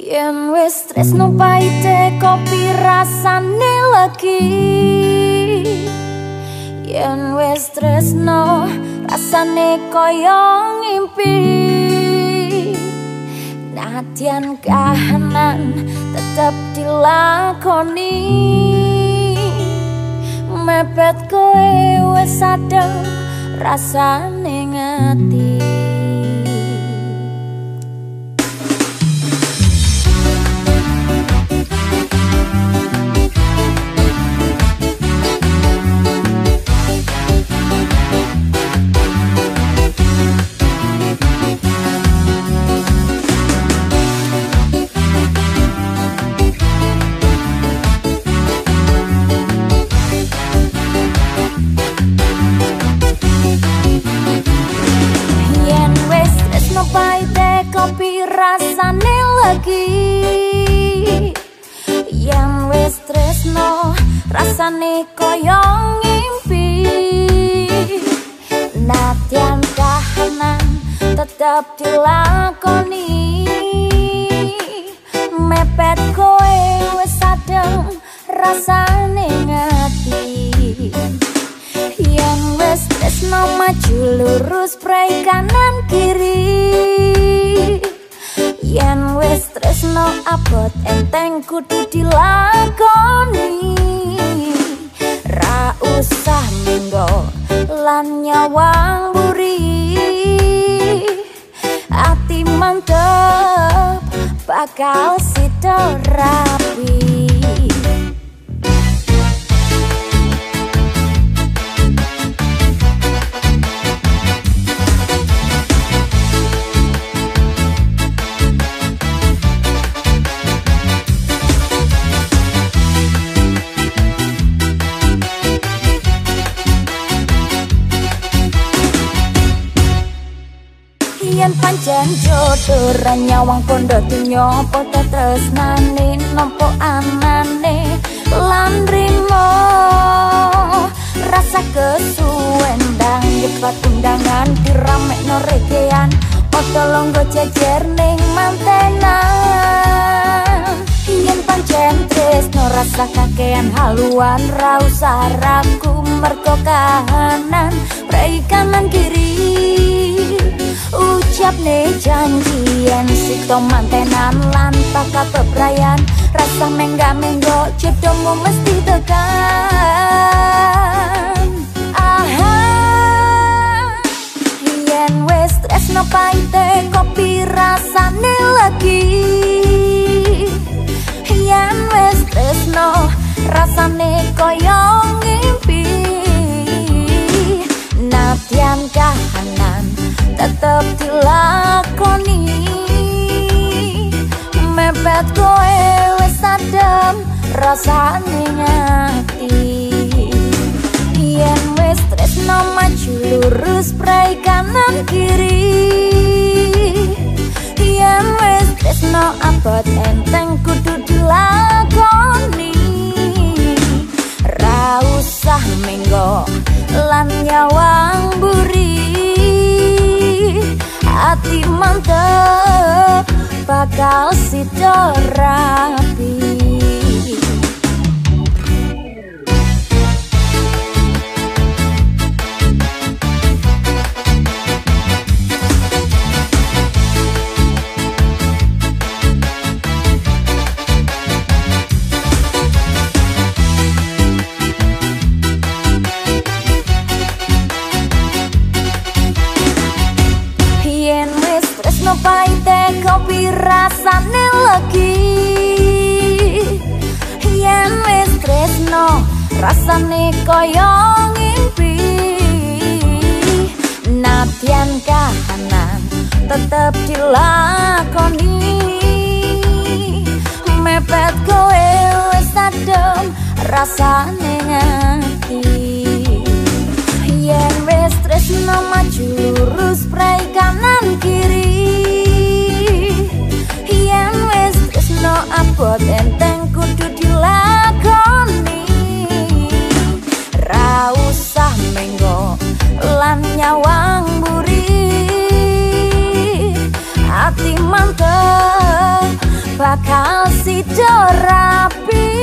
Yen wis tresno paite kopi rasane lagi Yen wis tresno rasane koyo ngimpi. Nadian kahanan tetap dilakoni. Mepet kowe wis sadeng rasane ngati rasane lagi yang wis tresno rasane koyo ngimpi. Natian kahanan tetap dilakoni. Mepet kowe wis sadeng rasane ngati. Yang wis tresno maju lurus prai kanan kiri yen wis tresno abot enteng kudu dilakoni. Ra usah minggo lan nyawang buri ati mantep bakal sida pancen jodoh nyawang pondo dunyo padha tresnane nampa anane lan rimo. Rasa kesuwen ndang yepat undangan diramekno regean padha longgo jejer ning mantenan. Yen pancen tresno rasa kakean haluan ra usah ragu mergo kahanan kanan kiri ucap ne janjian sito mantenan lan taka bebrayan rasa mengga menggo jodohmu mesti tekan aha. Yen wes tresno paite kopi rasane lagi yen wes tresno rasane koyo ngimpi. Natian kahanan tetep dilakoni. Mepet kowe wis adem rasane ngati yen wis tresno maju lurus prai kanan kiri. Yen wis tresno abot enteng ati mantep bakal sido lagi. Yen wis tresno rasane koyo ngimpi. Natian kahanan tetep dilakoni. Mepet kowe wis adem rasane ngati mantep bakal sido rapi